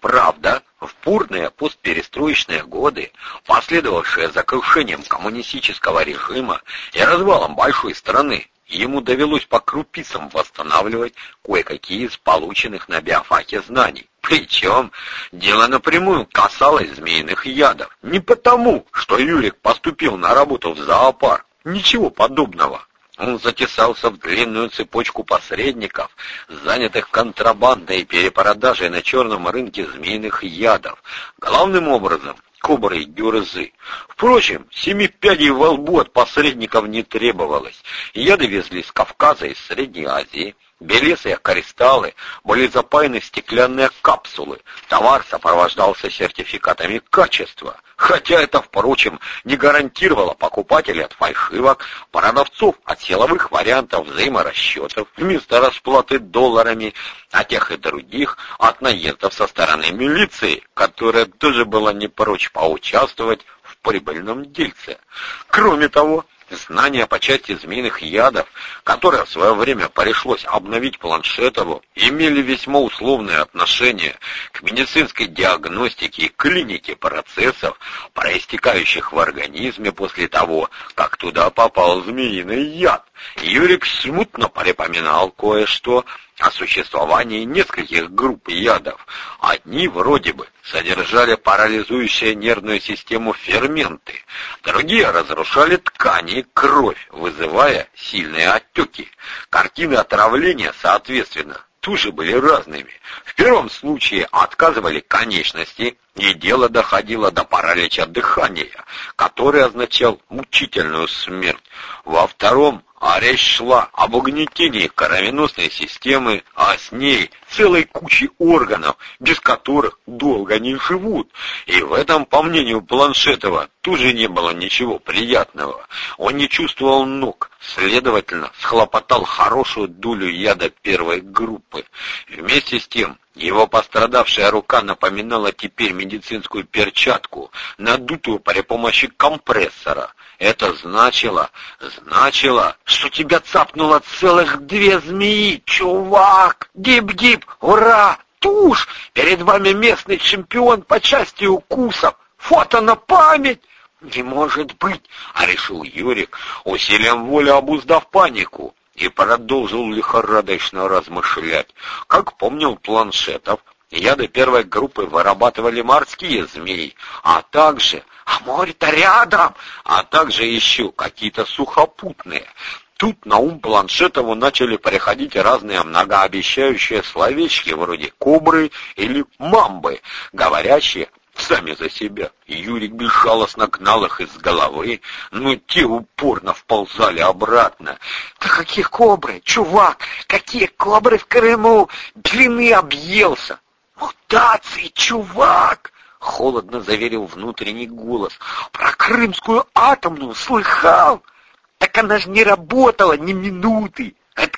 Правда, в бурные постперестроечные годы, последовавшие за крушением коммунистического режима и развалом большой страны, ему довелось по крупицам восстанавливать кое-какие из полученных на биофаке знаний. Причем дело напрямую касалось змеиных ядов. Не потому, что Юрик поступил на работу в зоопарк. Ничего подобного. Он затесался в длинную цепочку посредников, занятых контрабандой и перепродажей на черном рынке змеиных ядов, главным образом кобры и дюрзы. Впрочем, семи пядей во лбу от посредников не требовалось. Яды везли с Кавказа и Средней Азии, Белесые кристаллы были запаяны стеклянные капсулы. Товар сопровождался сертификатами качества. Хотя это, впрочем, не гарантировало покупателей от фальшивок, продавцов от силовых вариантов взаиморасчетов вместо расплаты долларами, а тех и других от наездов со стороны милиции, которая тоже была не прочь поучаствовать в прибыльном дельце. Кроме того, Знания по части змеиных ядов, которые в свое время пришлось обновить Планшетову, имели весьма условное отношение к медицинской диагностике и клинике процессов, проистекающих в организме после того, как туда попал змеиный яд. Юрик смутно припоминал кое-что о существовании нескольких групп ядов. Одни вроде бы содержали парализующие нервную систему ферменты, другие разрушали ткани и кровь, вызывая сильные отеки. Картины отравления, соответственно, тоже были разными. В первом случае отказывали конечности, и дело доходило до паралича дыхания, который означал мучительную смерть. Во втором а речь шла об угнетении кровеносной системы, а с ней целой кучи органов, без которых долго не живут. И в этом, по мнению Планшетова, тоже не было ничего приятного. Он не чувствовал ног, следовательно, схлопотал хорошую долю яда первой группы. Вместе с тем, его пострадавшая рука напоминала теперь медицинскую перчатку, надутую при помощи компрессора. Это значило, значило, что тебя цапнуло целых две змеи, чувак! Дип-дип, ура! Туш! Перед вами местный чемпион по части укусов. Фото на память! Не может быть, решил Юрик, усилием воли обуздав панику и продолжил лихорадочно размышлять. Как помнил Планшетов, яды первой группы вырабатывали морские змеи, а также... А море-то рядом! А также еще какие-то сухопутные. Тут на ум Планшетову начали приходить разные многообещающие словечки вроде «кобры» или «мамбы», говорящие сами за себя. Юрик безжалостно гнал их из головы, но те упорно вползали обратно. «Да какие кобры, чувак! Какие кобры в Крыму! Длины объелся!» «Мутации, чувак!» — холодно заверил внутренний голос. «Про крымскую атомную слыхал? Так она же не работала ни минуты!»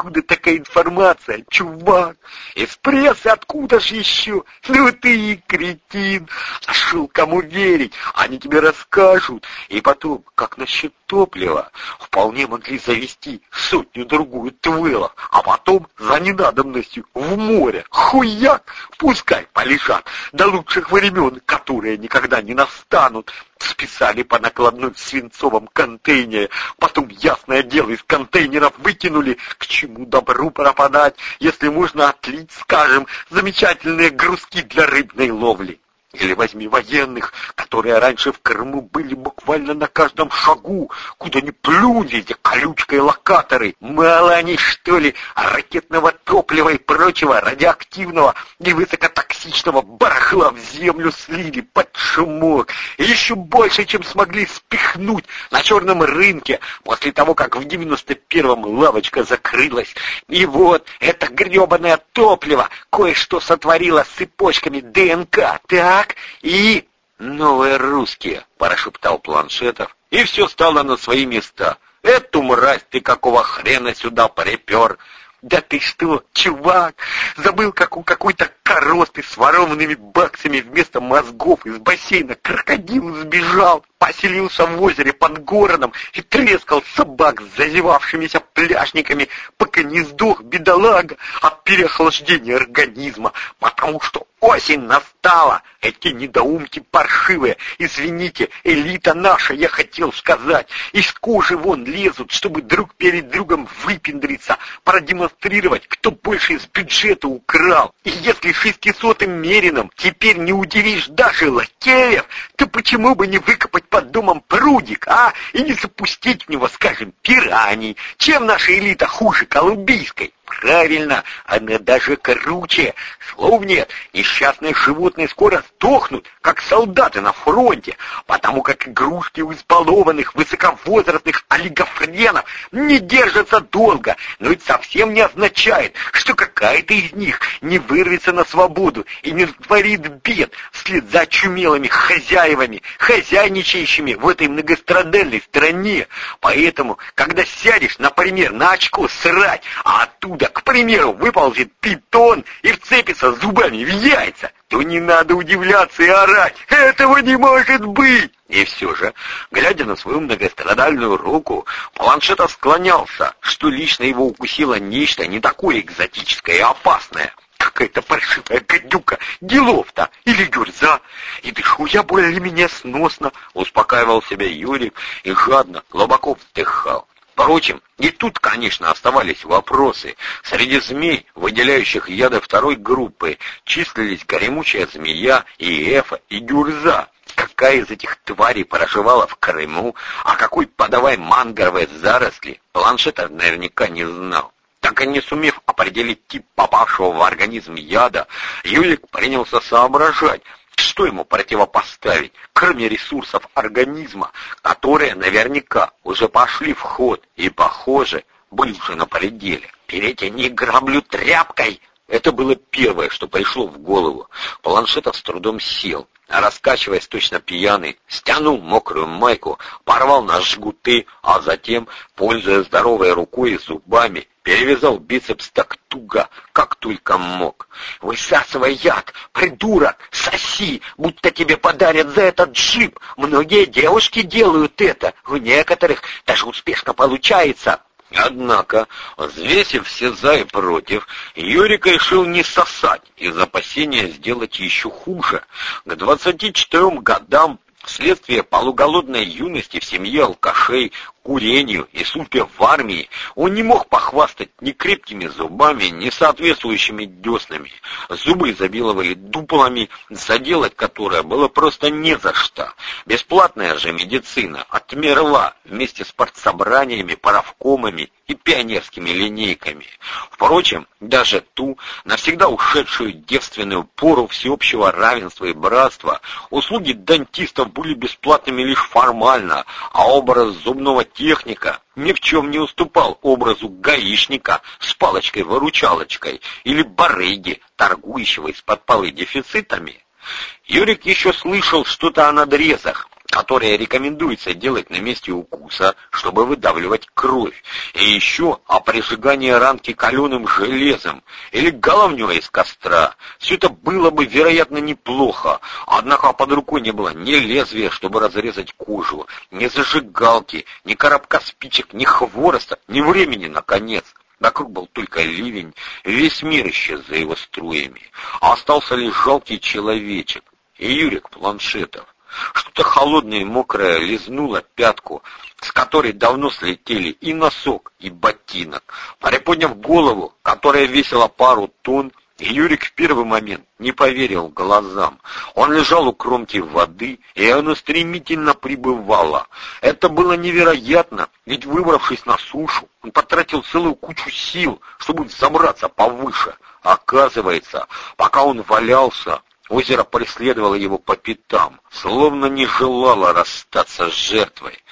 Откуда такая информация, чувак? Из прессы откуда ж еще? Ну ты и кретин. Нашел кому верить. Они тебе расскажут. И потом, как насчет топлива? Вполне могли завести сотню-другую твыла, а потом за ненадобностью в море. Хуяк! Пускай полежат до лучших времен, которые никогда не настанут списали по накладной в свинцовом контейнере, потом, ясное дело, из контейнеров выкинули, к чему добру пропадать, если можно отлить, скажем, замечательные грузки для рыбной ловли. Или возьми военных, которые раньше в Крыму были буквально на каждом шагу, куда ни плюнь, эти колючкой локаторы. Мало они, что ли, ракетного топлива и прочего радиоактивного и высокотоксичного барахла в землю слили под шумок. И еще больше, чем смогли спихнуть на черном рынке после того, как в 91-м лавочка закрылась. И вот это гребаное топливо кое-что сотворило с цепочками ДНК, так? Так и новые русские, прошептал Планшетов, и все стало на свои места. Эту мразь ты какого хрена сюда припер? Да ты что, чувак, забыл, как у какой-то коросты с ворованными баксами вместо мозгов из бассейна крокодил сбежал, поселился в озере под городом и трескал собак с зазевавшимися пляжниками, пока не сдох бедолага от переохлаждения организма, потому что Осень настала! Эти недоумки паршивые! Извините, элита наша, я хотел сказать! Из кожи вон лезут, чтобы друг перед другом выпендриться, продемонстрировать, кто больше из бюджета украл. И если шестисотым мерином теперь не удивишь даже лакеев, то почему бы не выкопать под домом прудик, а? И не запустить в него, скажем, пираний? Чем наша элита хуже колумбийской? Правильно, она даже круче. Слов нет, несчастные животные скоро сдохнут, как солдаты на фронте, потому как игрушки у избалованных высоковозрастных олигофренов не держатся долго, но это совсем не означает, что какая-то из них не вырвется на свободу и не творит бед вслед за очумелыми хозяевами, хозяйничающими в этой многострадальной стране. Поэтому, когда сядешь, например, на очко срать, а оттуда откуда, к примеру, выползет питон и вцепится зубами в яйца, то не надо удивляться и орать. Этого не может быть! И все же, глядя на свою многострадальную руку, планшета склонялся, что лично его укусило нечто не такое экзотическое и опасное. Какая-то паршивая гадюка, делов-то, или гюрза. И дышу я более-менее сносно, успокаивал себя Юрик и жадно, глубоко вздыхал. Впрочем, и тут, конечно, оставались вопросы. Среди змей, выделяющих яды второй группы, числились горемучая змея, и эфа, и гюрза. Какая из этих тварей проживала в Крыму, а какой подавай мангаровые заросли, планшетер наверняка не знал. Так и не сумев определить тип попавшего в организм яда, Юлик принялся соображать, что ему противопоставить, кроме ресурсов организма, которые наверняка уже пошли в ход и, похоже, были уже на пределе. Переть не граблю тряпкой! Это было первое, что пришло в голову. Планшетов с трудом сел, а раскачиваясь точно пьяный, стянул мокрую майку, порвал на жгуты, а затем, пользуясь здоровой рукой и зубами, перевязал бицепс так туго, как только мог. «Высасывай яд, придурок, соси, будто тебе подарят за этот джип. Многие девушки делают это, у некоторых даже успешно получается». Однако, взвесив все за и против, Юрик решил не сосать из опасения сделать еще хуже. К двадцати четырем годам Вследствие полуголодной юности в семье алкашей, курению и службе в армии он не мог похвастать ни крепкими зубами, ни соответствующими деснами. Зубы изобиловали дуплами, заделать которое было просто не за что. Бесплатная же медицина отмерла вместе с партсобраниями, паровкомами и пионерскими линейками. Впрочем, даже ту, навсегда ушедшую девственную пору всеобщего равенства и братства, услуги дантистов были бесплатными лишь формально, а образ зубного техника ни в чем не уступал образу гаишника с палочкой-выручалочкой или барыги, торгующего из-под полы дефицитами. Юрик еще слышал что-то о надрезах, которые рекомендуется делать на месте укуса, чтобы выдавливать кровь, и еще о прижигании ранки каленым железом или головней из костра. Все это было бы, вероятно, неплохо, однако под рукой не было ни лезвия, чтобы разрезать кожу, ни зажигалки, ни коробка спичек, ни хвороста, ни времени, наконец. Вокруг был только ливень, весь мир исчез за его струями, а остался лишь жалкий человечек и Юрик Планшетов. Что-то холодное и мокрое лизнуло пятку, с которой давно слетели и носок, и ботинок. Приподняв голову, которая весила пару тонн, Юрик в первый момент не поверил глазам. Он лежал у кромки воды, и она стремительно прибывала. Это было невероятно, ведь выбравшись на сушу, он потратил целую кучу сил, чтобы забраться повыше. Оказывается, пока он валялся, Озеро преследовало его по пятам, словно не желало расстаться с жертвой.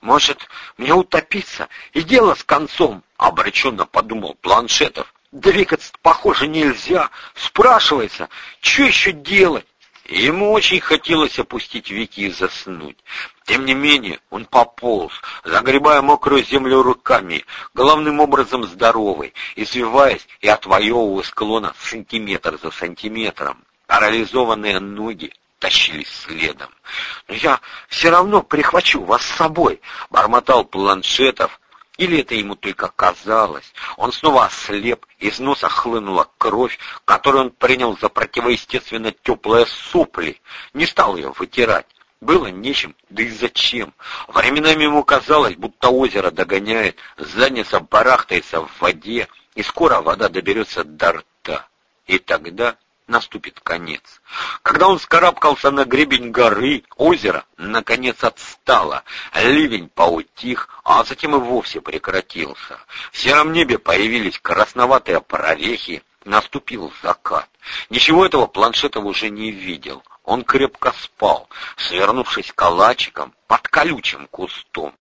«Может, мне утопиться, и дело с концом?» — обреченно подумал Планшетов. «Двигаться, похоже, нельзя. Спрашивается, что еще делать?» Ему очень хотелось опустить веки и заснуть. Тем не менее, он пополз, загребая мокрую землю руками, главным образом здоровый, извиваясь и отвоевывая склона сантиметр за сантиметром. Парализованные ноги тащились следом. «Но я все равно прихвачу вас с собой», — бормотал Планшетов, Или это ему только казалось? Он снова ослеп, из носа хлынула кровь, которую он принял за противоестественно теплые сопли. Не стал ее вытирать. Было нечем, да и зачем. Временами ему казалось, будто озеро догоняет, задница барахтается в воде, и скоро вода доберется до рта. И тогда наступит конец. Когда он скарабкался на гребень горы, озеро, наконец, отстало. Ливень поутих, а затем и вовсе прекратился. В сером небе появились красноватые прорехи, наступил закат. Ничего этого Планшетов уже не видел. Он крепко спал, свернувшись калачиком под колючим кустом.